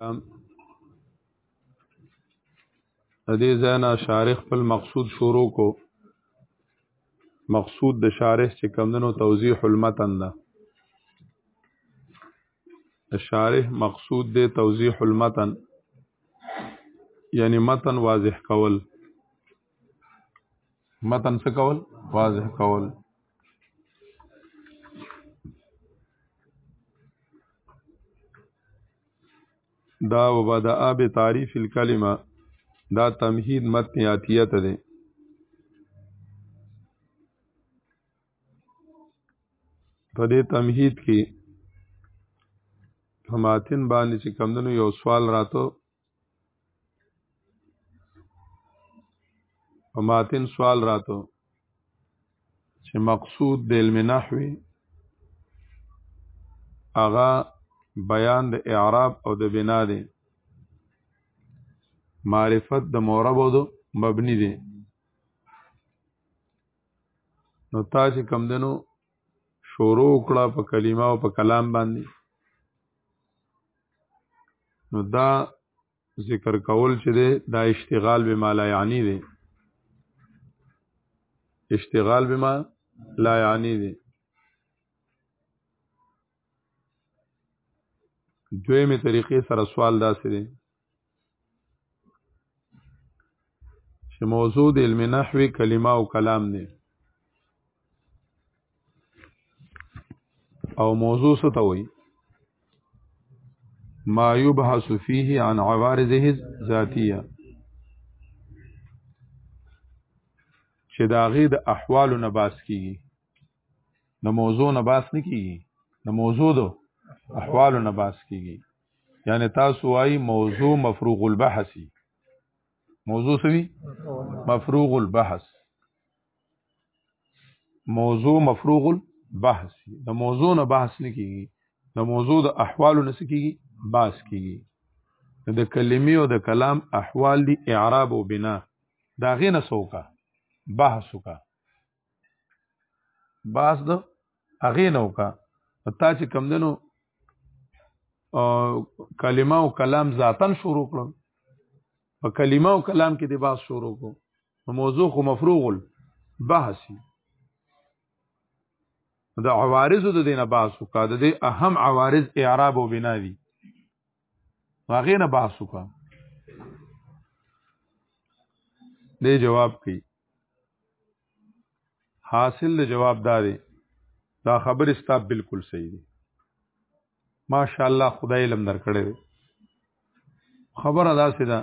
د دې ځاینا شارح خپل مقصود شروع کو مقصود د شارح چې کمندنو توضیح المتن ده شارح مقصود دی توضیح المتن یعنی متن واضح کول متن څه کول واضح کول دا وبدا اب تعریف الکلمه دا تمهید متن یاتیه ته دی په دې تمهید کې په ماتن باندې چې کمدنو یو سوال راتو په ماتن سوال راتو چې مقصود د علم نحوی اغا بیان د اعراب او د بنا دی معرفت د مورب او د مبنی دی نو تا چې کم دنو شروع کړه په کلمه او په کلام باندې نو دا ذکر کول چې دی دا اشتغال به ما لا یعنی دی اشتغال به ما لا یعنی دی دویمه طریقې سره سوال داسې دی چې موضوع د علم نحوی کلمه او کلام دی او موضوع څه ته وایي ما يبحث فيه عن عوارضه ذاتيه چې دا غي د احوال نه باس کیږي د موضوع نه باس نه کیږي د موضوع د احوال نه باس کیږي یعنی تاسو وايي موضوع مفروغ البحثي موضوع سوي مفروغ البحث موضوع مفروغ البحث د موضوع نه بحث نه کیږي د موضوع د احوالو نه کیږي بحث کیږي د کلمې او د کلام احوال دي اعراب او بنا دا غینه سوکا بحث وکا باس د هغه نو کا تا چې کم دنو کلمه او کلام ذاتن شروع کړو په کلمه او کلام کې د باس شروع کو نو موضوع خو مفروغ البحثي د عوارض د دینه باسو کا د دې اهم عوارض اعراب او بنا دي هغه نه بحث وکړه دې جواب کوي حاصل جواب دا دی دا خبر استا بالکل صحیح دی ماشاءالله خدای علم درکړي خبره دا سي ده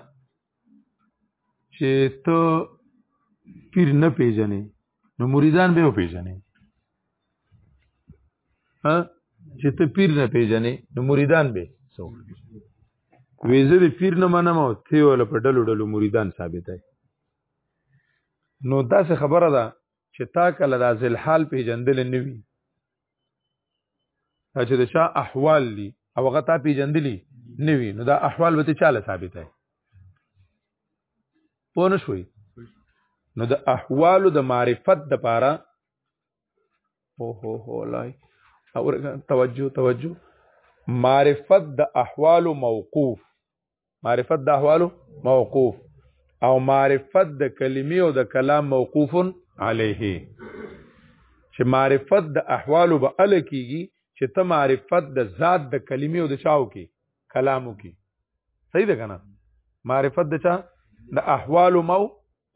چې ته پیر نه پیژنې نو مریدان به پیژنې ها چې ته پیر نه پیژنې نو مریدان به سو ویزه د پیر نه منم او ته ول په ډلو ډلو مریدان ثابتای نو دا څه خبره ده چې تا کله د ذل حال پیژندل نه وي چې د چا احوال دي او هغه تا پیجندلی نه وي نو دا احوال به ته چاله ثابت دی پوه نه شوي نو د احوالو د معرفت د پاره او هو هو لای او توجه توجه معرفت د احوال موقوف معرفت د احوالو موقوف او معرفت د کلمې او د کلام موقوف علیه چې معرفت د احوالو به ال کیږي چې ته معرفت د ذات د کلمې او د چاو کې کلامو کې صحیح ده کنه معرفت د چا د احوالو مو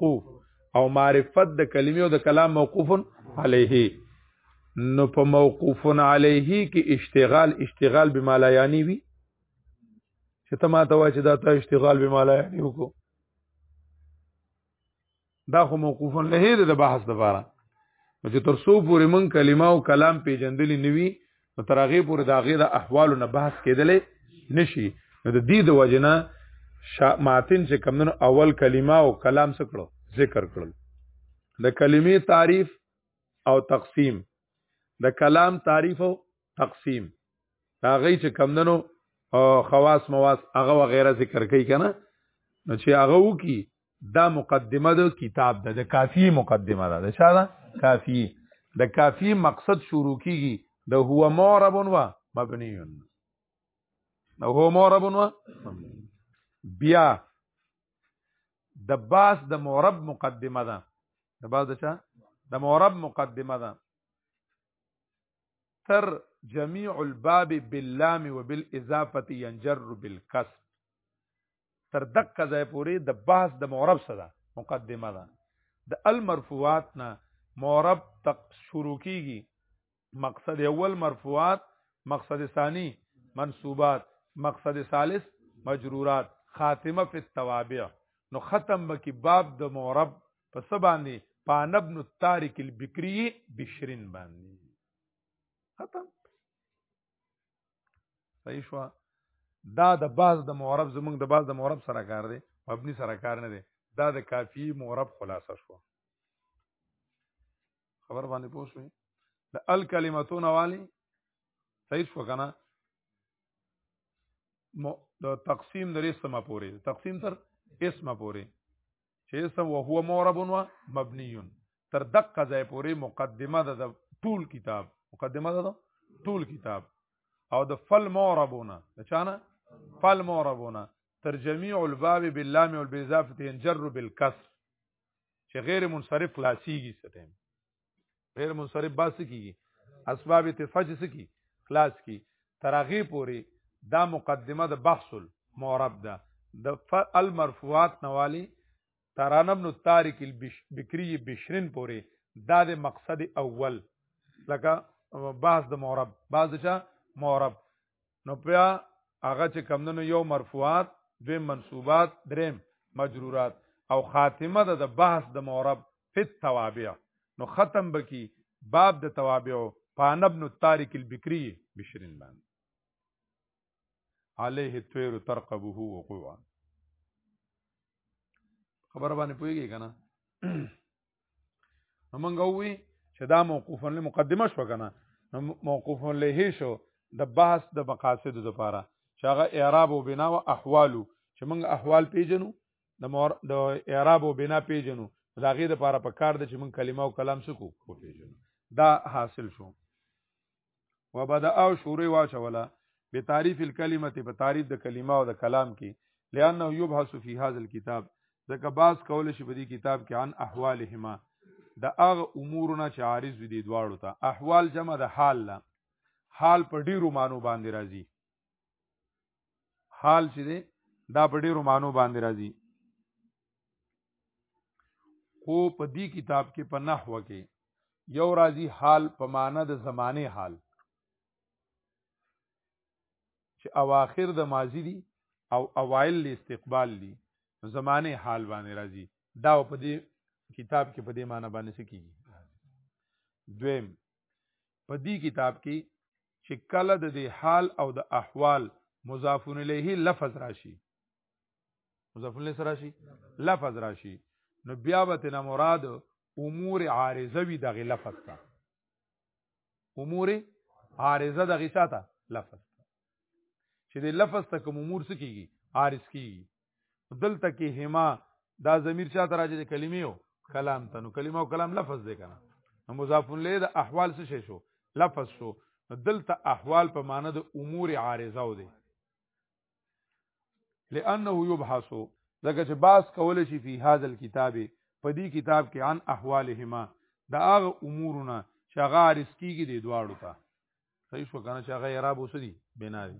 قو او معرفت د کلمې او د کلام موقوف علیه نو په موقوف علیه کې اشتغال اشتغال بما لا یعنی وی چې ته ما ته وای چې دا ته اشتغال بما لا یعنی وکړو دا خو موقوف علیه د بحث لپاره چې تر څو پورې مون کلمه او کلام پیجندلی نوي نو تر هغه پورې د هغه د احوالو نه بحث کېدلې نشي نو د دې د وجنه ماتن چې کمنو اول کلمه او کلام سکړو ذکر کړل د کلمې تعریف او تقسیم د کلام تعریف او تقسیم هغه چې کمندنو خواص مواص هغه وغیرہ ذکر کوي کنه نو چې هغه وکی دا مقدمه د کتاب ده د کافی مقدمه ده د چا ده کافی د کافی مقصد شروع کیږي د هو معرب و مبنی د هو معرب و بیا د باس د معرب مقدمه ده د باس د چا د معرب مقدمه ده تر جميع الباب باللام وبالاضافه ينجر بالكسر تر دقه ځای پورې د بحث د معرب سره مقدمه ده د المرفوعات نه معرب تق شروع کیږي مقصد اول مرفوعات مقصد ثانی منصوبات مقصد ثالث مجرورات خاتمه فی التوابع نو ختم بکی باب د معرب په سباندی پانبن التارک البکری بشرین باندې ختم صحیح شو دا د باز د معرب زمونږ د باز د معرب سره کار دی مبني سره کار نه دی دا د کافی معرب خلاصه شو خبر باندې پوه شوې د ال کلمتون والی صحیح شو کنه د تقسیم د اسم پورې تقسیم تر اسم پورې چې اسم او هو مورب و مبني تر دقه ځای پورې مقدمه ده د ټول کتاب مقدمه ده ټول کتاب او د فل موربونه د چانه فل موربونه تر جميع الباب باللام والباضافه ينجر بالكسر چې غیر منصرف خلاصيږي ستیم غیر منصرف باس کیږي اسباب اتفاج سکی خلاص کی تراغی پوری دا مقدمه د بحث المعرب ده د المرفوعات نوالی ترانم نو تاریک البکری بشرین پوری دا د مقصد اول لکه بحث د معرب بحث چا معرب نو بیا هغه چې کمندنو یو مرفوعات دویم منصوبات دریم مجرورات او خاتمه د بحث د مورب فت توابع نو ختم بکی باب د توابع پان ابن التارک البکری بشرین باندې عليه الطير ترقبه وقوعا خبر باندې پويږي کنه نو موږ وی چې دا موقوفا له مقدمه شو کنه نو موقوفا له شو د بحث د مقاصد لپاره چې هغه اعراب او بنا او احوال چې موږ احوال پیژنو د مور د اعراب او بنا پیژنو دا غي د لپاره په کار د چې موږ کلمه او کلام سکو پیژنو دا حاصل شو وبدا او شروع واچولا به تعریف الکلمه په تعریف د کلمه او د کلام کې لانه یبحث فی هذا الكتاب ځکه باز کول شي په دې کتاب کې عن احوالهما د هغه امورونه چې عارض دي دواړو ته احوال جمع د حال لا حال په ډیرو مانو باندې راځي حال چې دی دا په ډیرو معنو باندې راځي خو په دې کتاب کې په نحوه کې یو راځي حال په معنی د زمانه حال چې اواخر د ماضی دي او اوایل ل استقبال دي زمانه حال باندې راځي دا په دې کتاب کې په دې معنی باندې څه کیږي دویم په دې کتاب کې چې کله د دې حال او د احوال مضاف الیه لفظ راشي مضاف الیه سره راشي لفظ راشي نو بیا به نه مراد امور عارضه وی دغه لفظ تا امور عارضه دغه چاته لفظ تا چې د لفظ ته کوم امور څه کیږي عارض کیږي دلته کې هما دا ضمیر چا تراجه د کلمې او کلام ته نو کلمه او کلام لفظ دی کنه نو مضاف الیه د احوال څه شي شو لفظ شو دلته احوال په معنی د امور عارضه و دی لانه يبحث ځکه چې باس کول شي په هاذ الكتاب په دې کتاب کې عن احوالهما دا هغه امورونه چې هغه عارض کیږي د دواړو ته صحیح شو کنه چې هغه عرب وسدي بنا دي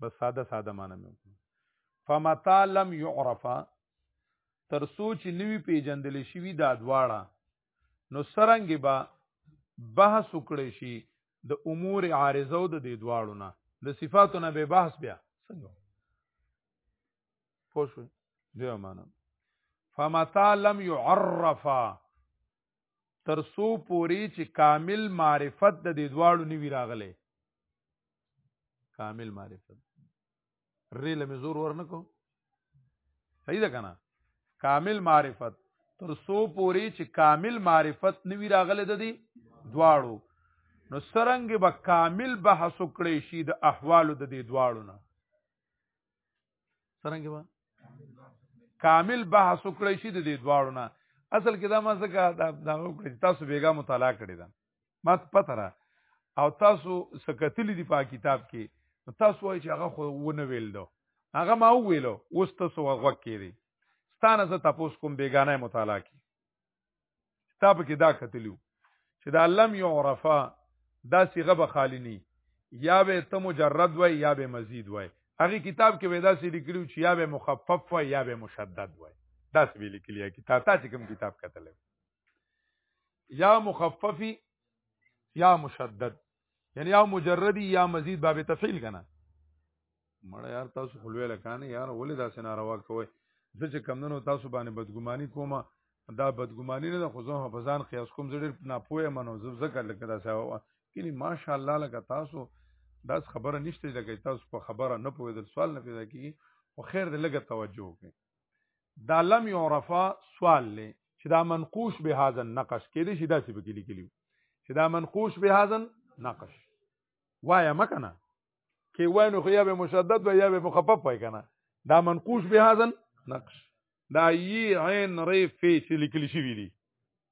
بس ساده ساده معنی مې وکړه فمتا لم يعرف تر سوچ نوی پیجندل شوی دا دواړه نو سرنګ با بحث وکړي شي د امور عارضه او د دې دواړو نه د صفاتو نه به بحث بیا څنګه پوه شو دی معنا فمتا لم يعرف تر سو پوری چې کامل معرفت د دې دواړو نیوی راغله کامل معرفت ریل می زور ورنکو صحیح ده کنه کامل معرفت تر سو پوری چې کامل معرفت نیوی راغله د دې دواړو نو سرنګ به کامل بحث وکړي شي د احوالو د دې دواړو نه څنګه به کامل بحث وکړی شي د دې دواړو نه اصل کې دا ما ځکه دا وکړی تاسو بیګا مطالعه کړی دا ما پته را او تاسو سکتلی دی په کتاب کې تاسو وایي چې هغه خو ونه ویل دو هغه ما ویلو اوس تاسو وغوږ کړي ستانه زه تاسو کوم بیگانه مطالعه کی تاب کې دا کتلیو چې دا لم يعرفا دا صيغه به خالی نه یا به ته مجرد وای یا به مزید وای هغه کتاب کې ودا سې لیکلو چې یا به مخفف وای یا به مشدد وای دا څه ویل کلیه کتاب تا چې کوم کتاب کتل یا مخففی یا مشدد یعنی او مجردی یا مزید باب تفعیل کنه مړه یار تاسو خلوی لکانه یار ولې داسې ناروا کوي زه چې کمندونو تاسو باندې بدګماني کوم دا بدګماني نه خو زه په ځان قیاس کوم زړه نه پوهه منو زه ذکر لکه دا سوا کینی ماشاءالله لکه تاسو داس خبره نشته لکه تاسو په خبره نه پوهیدل سوال نه پیدا کیږي خو خیر دې لګه توجه وکړي دا لم يعرفا سوال لې چې دا منقوش به هاذا نقش کې دې شي دا څه پکې لیکلی چې دا منقوش به هاذا نقش وایا مکنه کې وای نو خو یا به مشدد و یا به مخفف وای کنه دا منقوش به هاذا نقش دا ی عین ری فی چې لیکل شوی دی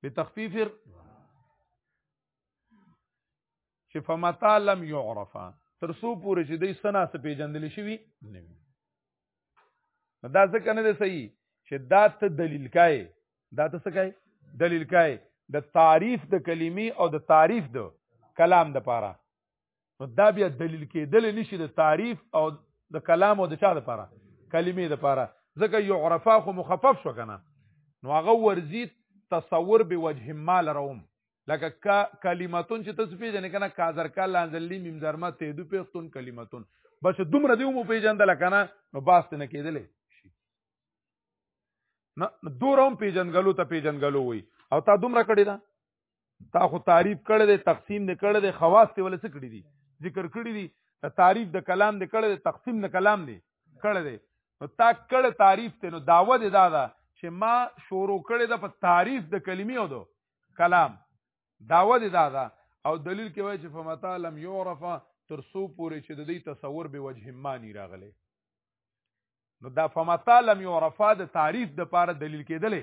په تخفیف چې فمتا لم يعرف تر سو پورې چې دې سنا څه پیجندل شي وي نه وي دا ځکه نه دی صحیح چې دا ته دلیل کای دا ته څه کای دلیل کای د تعریف د کلمې او د تعریف د کلام د پاره نو دا بیا دلیل کېدل نشي د تعریف او د کلام او د چا لپاره کلمې لپاره ځکه یعرفا خو مخفف شو کنه نو هغه ورزي تصور به وجه ما لروم لکه کا کلمتون چې تاسو پیژنې کنه کاذر کا لانزلی میم زرمه ته دو پیختون کلمتون بس دومره دی مو پیژندل کنه نو باست نه کېدلې نه دوره هم پیژنګلو ته پیژنګلو وي او تا دومره کړی دا تا خو تعریف کړی دی تقسیم دی کړی دی خواص دی ولې څه کړی دي ذکر کړی دي ته تعریف د کلام دی کړی دی تقسیم د کلام دی کړی دی نو تا کړه تعریف ته نو داوه دی دا ده چې ما شروع کړی ده په تعریف د کلمې او دو کلام داوه دی دا ده او دلیل کې وایي چې فمتا لم یعرف تر سو پورې چې د دې تصور به وجه معنی راغلی نو دا فمتا لم یعرف د تعریف د پاره دلیل کېدلې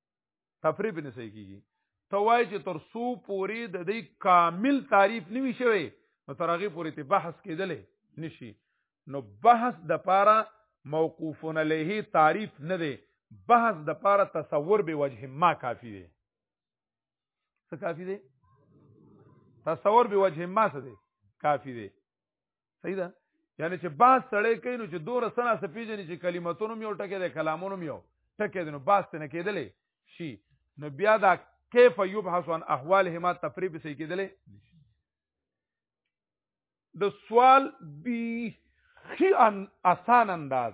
تفریب نه صحیح کیږي توای چې تر سو پوری د دې کامل تعریف نیوي شوی نو تر هغه پوری ته بحث کېدلې نشي نو بحث د پاره موقوفن علیه تعریف نه دی بحث د پاره تصور به وجه ما کافی دی څه کافی دی تصور به وجه ما څه دی کافی دی صحیح ده یعنی چې باز سړی کوي نو چې دوره سنا سپیجنې چې کلمتونو یو ټکی دی کلامونو یو ټکی دی نو باز ته نه کېدلې شي نو بیا دا کیف یبحث عن احوالهما تفریب سې کېدلې د سوال بی خي ان اسان انداز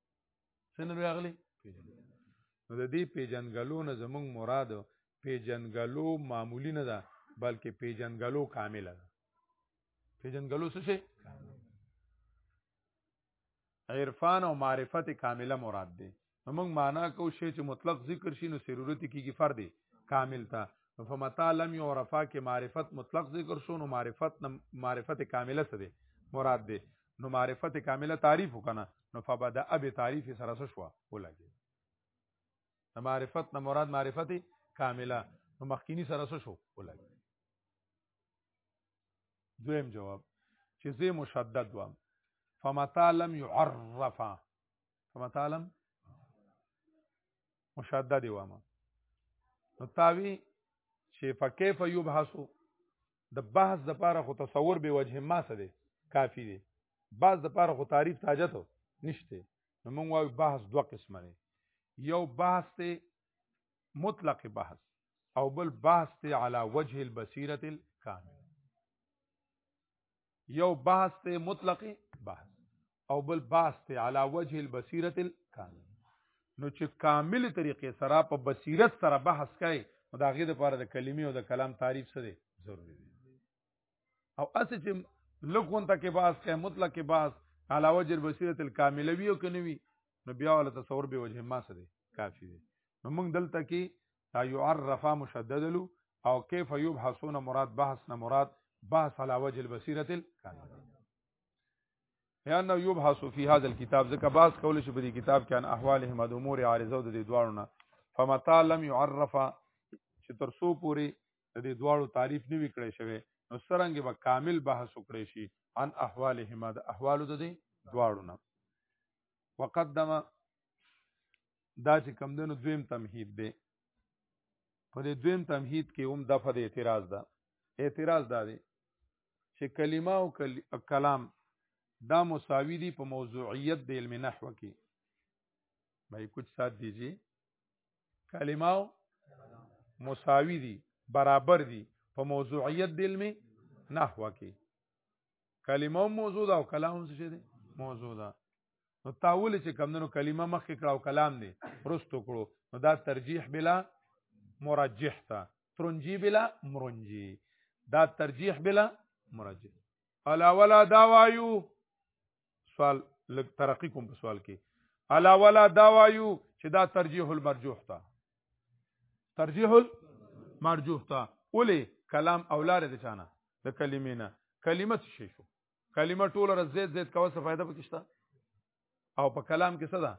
څنګه راغلي نو د دې پیجنګلو نه زمونږ مراد پیجنګلو معمولی نه ده بلکې پیجنګلو کامله ده پیجنګلو څه شي عرفان او معرفت کامله مراد ده موږ معنا کو شی چې مطلق ذکر شي نو ضرورت کیږي فرد کامل ته فمتا لم يعرفا کې معرفت مطلق ذکر شو نو معرفت معرفت کامله څه ده مراد ده نو معرفت کامله تعریف وکنه نو فبدا به تعریف سره سره شو ولګي نو معرفت نه مراد معرفت کامله نو مخکینی سره سره شو ولګي دویم جواب چې زه مشدد وم فمتا لم يعرف فمتا لم مشدد وم نو تاوی چې فكيف يبحث د بحث د پاره خو تصور به وجه ما څه دی کافی دی بحث د پاره خو تعریف تاجت نشته نو موږ وایو بحث دوه قسمه دی یو بحث ته مطلق بحث او بل بحث ته علی وجه البصیرت الکامل یو بحث ته مطلق بحث او بل بحث ته علا وجه البصیرت الکامل نو چې کامل طریقې سره په بصیرت سره بحث کوي نو دا غي د پاره د کلمې او د کلام تعریف څه دی ضروری دی او اسې چې لکون ته کې بحث کوي مطلق کې بحث علا وجه البصیرت الکامل وی او کنوي نو بیا ول تصور به وجه ما څه دی کافی دی نو موږ دلته کې دا يعرف مشدد له او کیف یبحثون مراد بحث نه مراد بحث علی وجه البصیره الکامل یعنی یبحث فی هذا الكتاب ځکه بحث کول شي په دې کتاب کې ان احوالهم د امور عارضه د دې دواړو نه فمتا لم يعرف چې تر سو پوری د دې دواړو تعریف نه وکړي شوی نو سرنګ به کامل بحث وکړي شي ان احوالهم د احوالو د دې دواړو نه وقدم دا چې کم دنو دویم تمهید دی په دې دویم تمهید کې هم دغه د اعتراض ده اعتراض دا دی چې کلمه او کل... کلام دا مساوی دي په موضوعیت د علم نحو کې بھائی کچھ ساتھ دیجیے کلمه او مساوی دي برابر دي په موضوعیت د علم نحو کې کلمه موضوع ده او کلام څه دي موضوع ده نو تاول چې کمندونو کلمه مخ کې کړه او کلام دی رستو کړو نو دا ترجیح بلا مرجح تا ترنجی بلا مرنجی دا ترجیح بلا مرجح الا ولا دا وایو سوال لګ ترقی کوم په سوال کې الا ولا دا وایو چې دا ترجیح المرجوح تا ترجیح المرجوح تا ولې کلام اولاد د چانه د کلمې نه کلمه څه شي شو کلمه ټول را زید زید کوه څه فائدہ پکشته او په کلام کې څه ده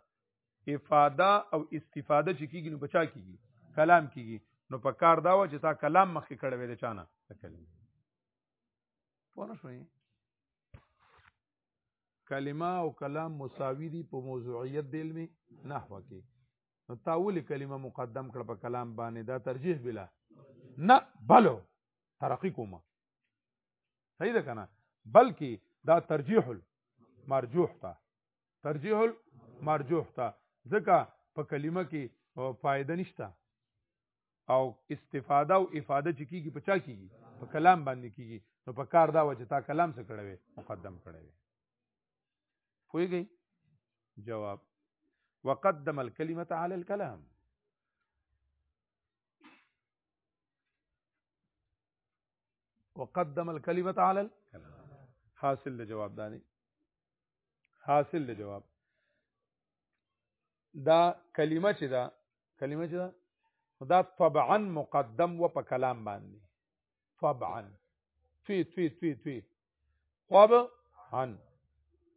افاده او استفاده چې کیږي نو بچا کیږي کلام کیږي نو په کار دا و چې تا کلام مخکې کړه وې د چانه کلمه پوه شوې کلمه او کلام مساوي دي په موضوعیت د علمي نحوه کې نو تا ولې کلمه مقدم کړه په کلام باندې دا ترجیح بلا نه بلو ترقی کومه صحیح ده کنه بلکې دا ترجیح المرجوح تا ترجیح المرجوح تا ځکه په کلمه کې فائدہ نشته او استفاده او افاده چې کیږي په چا کیږي په کلام باندې کیږي نو په کار دا و چې تا کلام څه کړی مقدم کړی وي پوهیږئ جواب وقدم الكلمه على الكلام وقدم الكلمه على حاصل له جواب دانی حاصل له جواب دا کلمه چې دا کلمه چې دا دا طبعا مقدم و په کلام باندې طبعا توی توی توی توی طبعا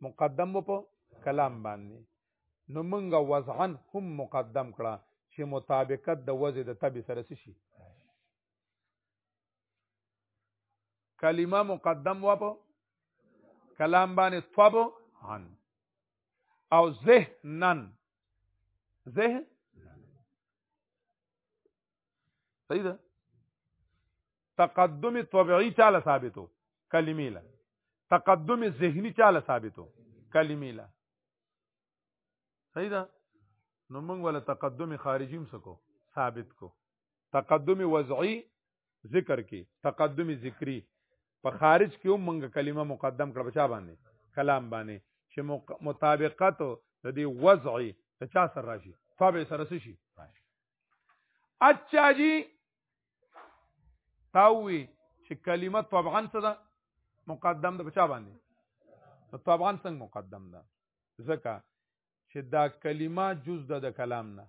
مقدم و په کلام باندې نو منګه وضعا هم مقدم کړه چې مطابقت د وضع د تبي سره شي کلمه مقدم و په کلام باندې طب عن او ذهنن ذهن صحیح ده تقدم طبيعي چاله ثابتو کلمې له تقدم ذهني چاله ثابتو کلمې له صحیح ده نو موږ ول تقدم خارجیم سکو ثابت کو تقدم وضعی ذکر کې تقدم ذکری په خارج کې هم موږ کلمه مقدم کړ بچا باندې کلام باندې چې مطابقت د دې وضعی د چا سره راشي تابع سره شي اچھا جی تاوی چې کلمه طبعا څه ده مقدم ده بچا باندې طبعا څنګه مقدم ده ځکه چې دا کلمه جز ده د کلام نه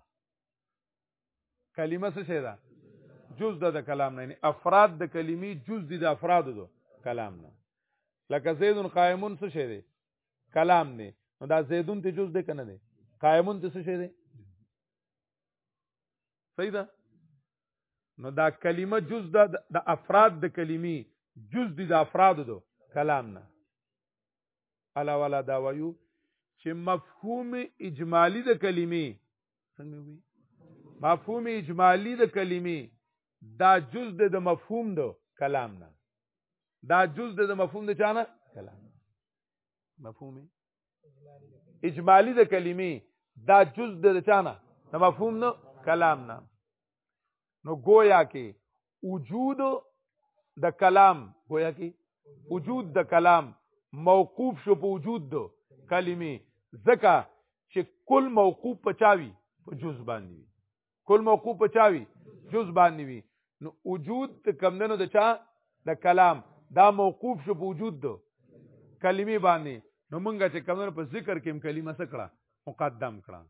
کلمه څه شي ده جز ده د کلام نه یعنی افراد د کلمې جز دي د افراد دو کلام نه لکه زیدون قائمون څه شي دي کلام نه نو دا زیدون ته جز ده کنه دي قائمون ته څه شي دي صحیح ده نو دا کلمه جز ده د افراد د کلمې جز دي د افراد دو کلام نه الا ولا دا وایو چې مفهوم اجمالی د کلمې څنګه وي مفهوم اجمالی د کلمې دا جز د مفهوم د کلام نه دا جز د مفهوم د چانه کلام مفهوم اجمالی د کلمې دا جز د چانه د مفهوم نه کلام نه نو گویا کې وجود د کلام گویا کی وجود د کلام موقوف شو په وجود د کلمې زکه چې کل موقوف پچاوي په جز باندې وي کل موقوف پچاوي جز باندې وي نو وجود کمندنو د چا د کلام دا موقوف شو په وجود د کلمې باندې نو مونږه چې کمندنو په ذکر کې کلمه سکړه مقدم کړه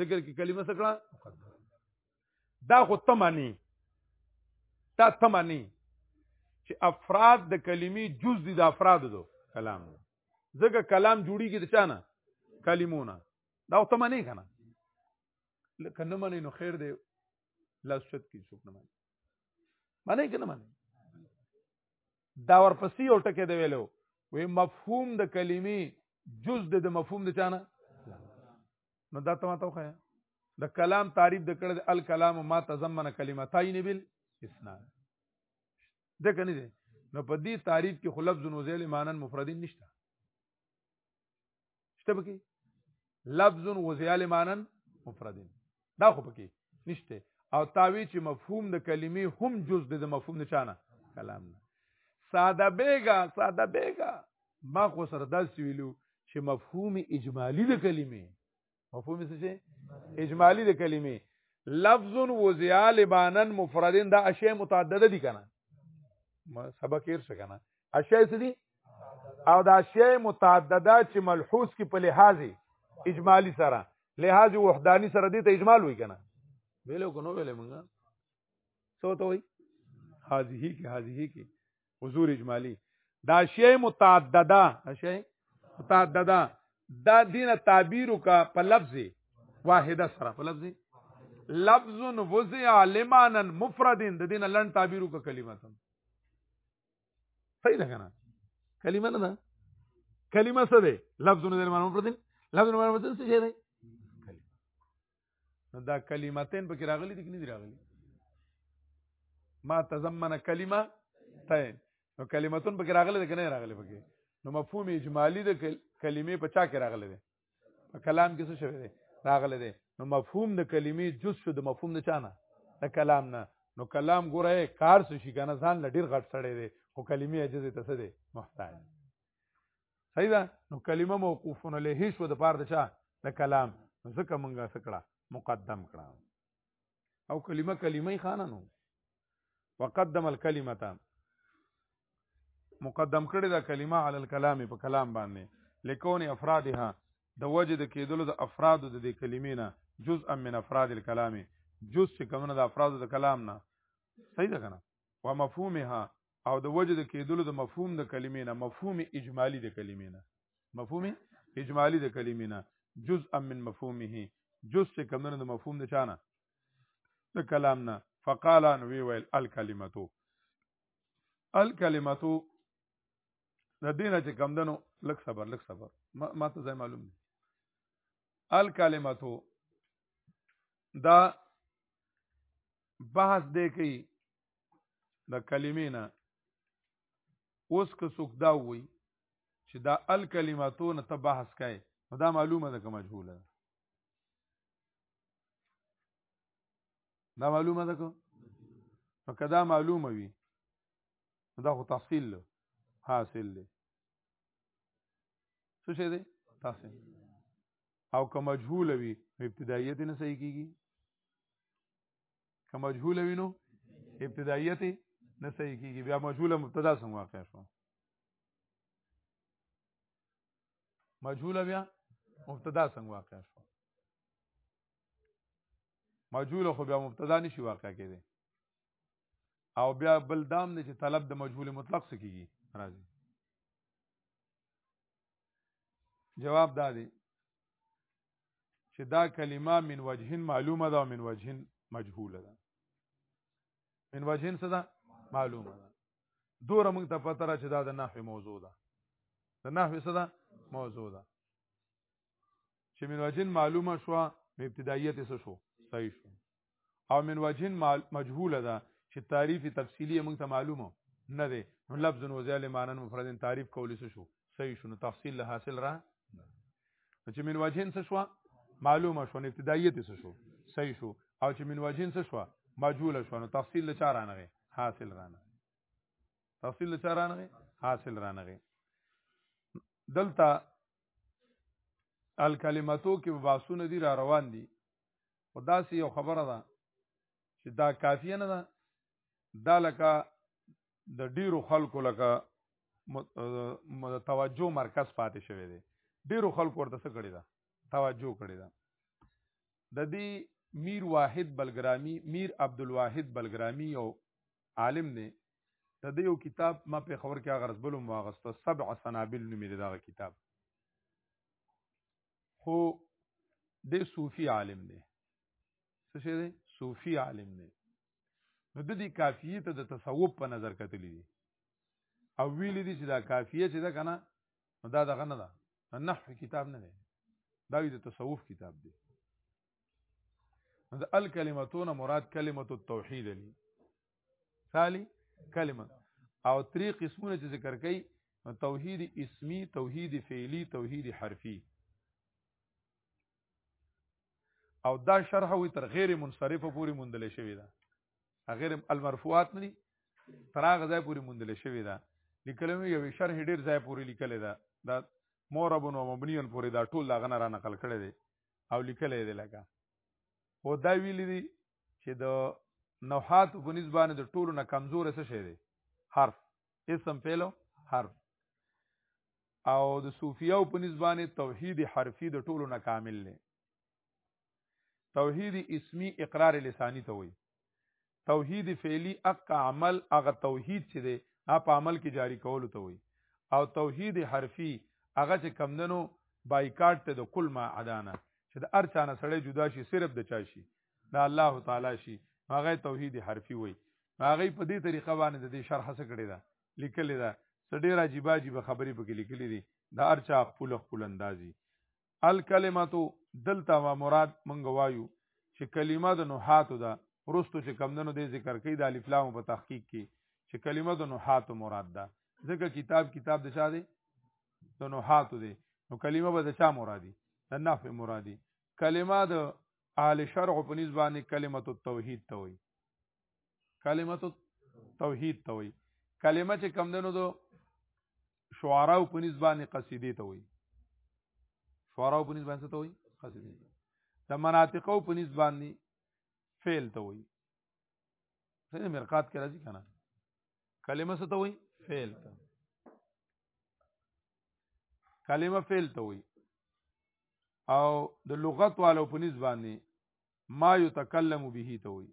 ذکر کې کلمه څه کړه دا خو تمانی دا تمانی چې افراد د کلمې جز دي د افراد دو کلام ځکه کلام جوړیږي د چانه کلمونه دا خو تمانی کنه لکه نه منې نو خیر دی لاس چت کې څوک نه منې منې کنه منې دا ورپسې یو ټکی دی ویلو وی مفهوم د کلمې جز د د مفهوم د چانه نو دا ته ماته وخایا د کلام تعریف د کړه د الکلام ما تضمن کلمتاین بال اسناد د کني دي نو په دې تعریف کې خلف زنوزل مانن مفردین نشته شته پکې لفظ وزیال مانن مفرد دا خو پکې نشته او تاوی چې مفهوم د کلمې هم جز د مفهوم نشانه کلام نه ساده بیگا ساده بیگا ما خو سره داس ویلو چې مفهوم اجمالی د کلمې مفهوم څه شي اجمالی د کلمې لفظ و زیال بانن مفردین دا اشیاء متعدده دي کنه سبق یې څه کنه اشیاء څه دي او دا اشیاء متعدده چې ملحوظ کې په لحاظ اجمالی سره لحاظ وحدانی سره دې ته اجمال وای کنه ویلو کو نو ویلې مونږه څه ته وای هذه کې هذه کې حضور اجمالی دا اشیاء متعدده اشیاء متعدده دا دینه تعبیر کا په لفظ واحده سره په لفظ لفظ وزع لمانا مفرد د دین لن تعبیرو کا کلمه صحیح ده کنه کلمه نه ده کلمه څه ده لفظونه د معنی پر دین لفظونه معنی پر دین څه شي ده دا کلمتين پکې راغلي دي کې نه دي راغلي ما تضمن کلمه تین نو کلمتون پکې راغلي دي کې نه راغلي پکې نو مفهوم اجمالی د کلمې په چا کې راغلي دي په کلام کې څه شوی دی راغلی دی نو مفهوم د کلمې جز شو د مفهوم د چانه د کلام نه نو کلام ګوره کار څه شي کنه ځان له ډیر غټ سړی دی خو کلمې عجز ته څه دی محتاج صحیح ده نو کلمه موقوفون له هیڅ و د پاره د چا د کلام ځکه مونږه سکړه مقدم کړه او کلمه کلمه خانه نو وقدم الكلمه مقدم کړی دا کلمه علی الكلام په کلام باندې لکون افرادها د وجه د کېدلو د افرادو د دې کلمې نه جزء من افراد الكلام جز چې کومه د افرادو د کلام نه صحیح ده کنه و مفهومها او د وجه د کېدلو د مفهوم د کلمې نه مفهوم اجمالی د کلمې نه مفهوم اجمالی د کلمې نه جزءا من مفهومه جز چې کمنه د مفهوم د چانه د کلام نه فقال ان وی ویل الکلمتو الکلمتو د دینه چې کم دنو لک صبر لک صبر ما, ما ته ځای معلوم دی الکلمتو دا بحث دی کوي د کلمې نه اوس که څوک دا وایي چې دا الکلماتو نه ته بحث کوي نو دا معلومه ده که مجهوله ده دا معلومه ده که نو که دا معلومه وي نو دا خو تحصیل له حاصل دی څه شی دی تحصیل او که مجهول وي ابتدایت نه صحیح کیږي که مجهول وي نو ابتدایت نه صحیح کیږي بیا مجهول مبتدا څنګه واقع شو مجهول بیا مبتدا څنګه واقع شو مجهول خو بیا مبتدا نشي واقع کېدی او بیا بل دام دی چې طلب د مجهول مطلق څخه کیږي راځي جواب دا دی چې دا کلمه من وجهن معلومه ده او من وجهن مجهوله ده من وجهن څه ده معلومه ده دوره موږ ته پته را چې دا د نحوی موضوع ده د نحوی څه ده موضوع ده چې من وجهن معلومه شو نو ابتداییت څه شو صحیح شو او من وجهن مجهوله ده چې تعریف تفصیلی موږ ته معلومه نه ده نو لفظ نو ځل معنی مفرد تعریف کول څه شو صحیح شو نو تفصیل له حاصل را چې من وجهن څه شو معلومه شو نو ابتداییت څه شو صحیح شو او چې من وجهن څه شو مجهوله شو نو تفصیل له چاره نه حاصل رانه تفصیل له چاره نه حاصل رانه دلته الکلماتو کې باسونه دي را روان دي او دا سی یو خبره ده چې دا کافیه نه ده دا لکه د ډیرو خلکو لکه توجه مرکز پاتې شوی دی ډیرو خلکو ورته څه کړی ده توجه کړی ده د دې میر واحد بلګرامی میر عبدالواحد بلګرامی یو عالم دی د دې یو کتاب ما په خبر کې غرض بلوم واغسته سبع سنابل نومې دغه کتاب خو د صوفي عالم دی څه شي دی صوفي عالم دی نو د دې کافیه ته د تصوف په نظر کتلی دی او ویل دي چې دا کافیه چې ده کنه دا دغه نه ده نحو کتاب نه دی دا د تصوف کتاب دی د الکلمتون مراد کلمه التوحید دی ثالی کلمه او تری قسمونه چې ذکر کړي توحید اسمی توحید فعلی توحید حرفی او دا شرح وی تر غیر منصرفه پوری مندل شوی دا غیر المرفوعات نه دي تر هغه ځای پوری مندل شوی دا لیکلم یو شرح ډیر ځای پوری لیکل دا دا موربن او مبنیون پوری دا ټول لاغه نه را نقل کړی دی او لیکلې دی لکه او دا ویلي دي چې د نوحات په نسبانه د ټولو نه کمزور څه شی دی حرف اسم پیلو حرف او د صوفیاو په نسبانه توحید حرفی د ټولو نه کامل دی توحید اسمی اقرار لسانی ته وایي توحید فعلی اق عمل هغه توحید چې دی په عمل کې جاری کول ته وي او توحید حرفی هغه چې کمندنو بایکاټ ته د کل ما عدانا چې د ارچانه سړی جدا شي صرف د چا شي د الله تعالی شي هغه توحید حرفی وي هغه په دې طریقه باندې د دې شرح څه کړی دا لیکل دا سړي راجیبا جیب خبرې پکې لیکلې دي د ارچا خپل خپل اندازي الکلمتو دلته ما مراد منګ وایو چې کلمه د نحاتو ده ورستو چې کمندنو دې ذکر کړي د الف لام په تحقیق کې چې کلمه د نحاتو مراد ده ځکه کتاب کتاب د چا دی د نحاتو دی نو کلمه به د چا مرادي د نحو مرادي کلمه د اهل شرع په نسبت کلمه التوحید ته وایي کلمه التوحید ته وایي کلمه چې کمندنو دو شعراو په نسبانه قصیدې ته وایي شعراو په نسبانه ته وایي قصیدې د مناطقو په نسبانه فعل ته وایي څنګه مرقات کې راځي کنه کلمه څه ته وایي فعل ته کلمه فعل ته وایي او د لغت والو په نسبانه ما یتکلم به ته وایي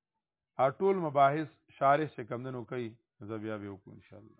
ټول مباحث شارح سے کمدنو کوي زه بیا به وکړم ان شاء الله